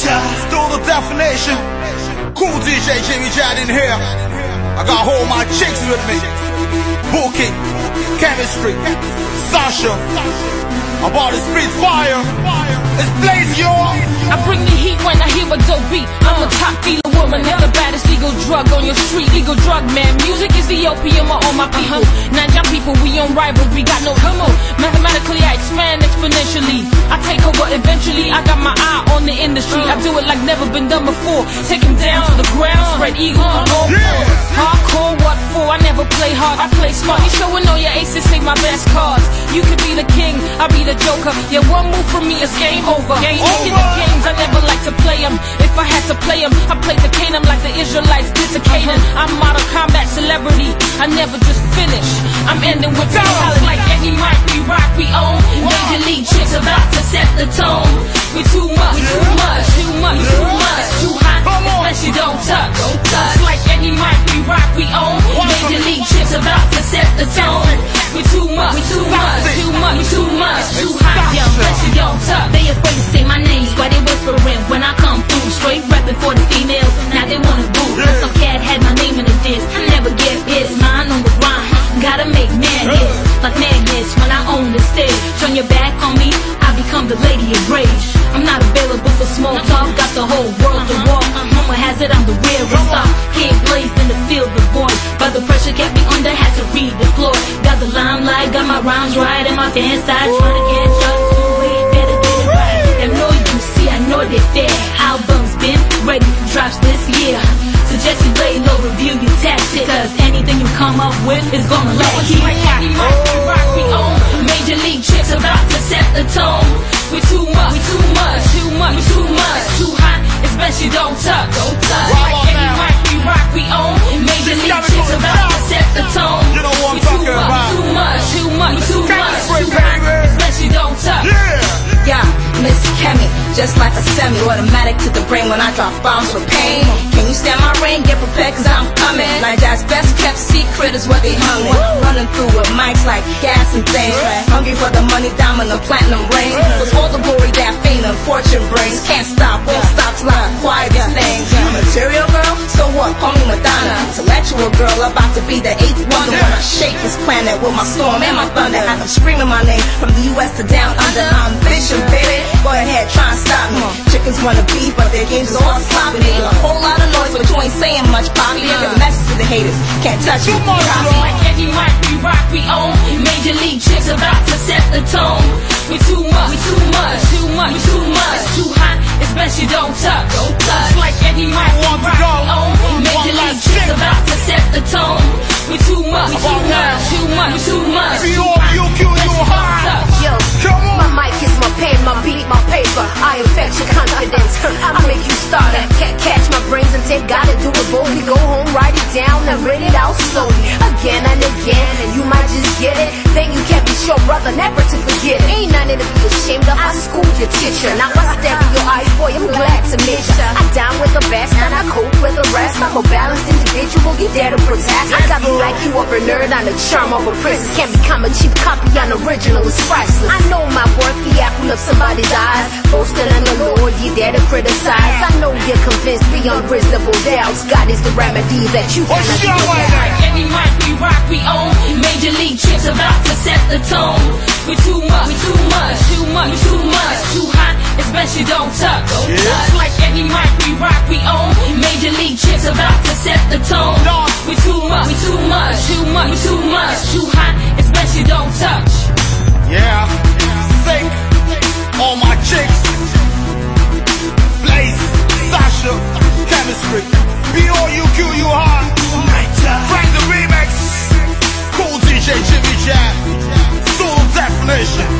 Nature. Still the definition. Cool DJ Jimmy Jad in here. I got whole my chicks with me. Bookie, chemistry, Sasha. About to spit fire. It's blaze, yo. I bring the heat when I hear a dope beat. I'm a top dealer woman, and the baddest legal drug on your street. Legal drug, man. Music is the opium of all my people. Nine people, we on rivals, we got no come on. Mathematically, I expand exponentially. I take over eventually. I got my eye on the industry. I do it like never been done before. Take him down to the ground, spread eagle on all fours. Hardcore, what for? I never play hard, I play smart. You showing all your aces, take my best cards. You could be the king, I'll be the joker. Yeah, one move from me is game over. Game over. the games, I never like to play them. If I had to play them, I play the Canaan like the Israelites did to Canaan. I'm Mortal Kombat celebrity. I never just finish. I'm ending with talent like any mic we rock, we own. Major the lady of rage. I'm not available for small talk, got the whole world to walk. Mama has it, I'm the real star. Kid blazed in the field of void, but the pressure kept me under, had to redeploy. Got the limelight, got my rhymes right, and my fans side trying to get right. Them know you see, I know they fair. Albums been ready for drops this year. Suggest you lay low, review your tactics, cause anything you come up with is gonna any mic rock, we own. Major league chicks about to set the tone. We too much, we too much, too much, we too much, too hot. Especially don't touch, don't touch. Like on any mic we rock, we own. Major This league go about to set the tone. You know what I'm we too talking much, about. Too much, too much, too much, too hot. Especially don't touch. Yeah. Yeah, Miss Kemi, just like a semi, automatic to the brain when I drop bombs with pain. Can you stand my rain? Get prepared cause I'm coming. Like that's best kept secret is what they through with mics like gas and things. Hungry for the money, diamond and platinum ring. Was all the glory that fame and fortune brings. Can't stop, won't stop till I acquire these things. Material girl, so what? Call me Madonna. Intellectual girl, about to be the eighth wonder when I shake this planet with my storm and my thunder. Them screaming my name from the U.S. to down under. I'm vision, baby. Go ahead, try and stop me. Chickens wanna beef, but their games is all sloppy. A whole lot of noise, but you ain't saying much, Poppy. Every message to the haters, can't touch me. much, Copy. Lord. Like we rock, we own. Major league chicks about to set the tone. We too much, we too much, too much, we too much, It's too hot. Especially don't touch, don't touch. Like any mic we Want rock, we own. Can't be sure, brother, never to forget it. Ain't nothing to be ashamed of. I schooled your teacher. Now I step in your eyes, boy, I'm glad to meet ya. I down with the best, and I cope with the rest. I'm a balanced individual, you dare to protest. I got me like you up a nerd on the charm of a princess. Can't become a cheap copy, an original is priceless. I know my worth, the apple of somebody's eyes. Boasting on the Lord, you dare to criticize. I know you're convinced beyond reasonable doubts. God is the remedy that you cannot do way without. there? Any mic we rock, we own. Major league chicks about to set the tone. We too much, we too much, too much, we too much, too hot. Especially don't touch, don't touch. Like any mic we rock, we own. Major league chicks about to set the tone. We too much, we too much, too much, we too much, too hot. generation.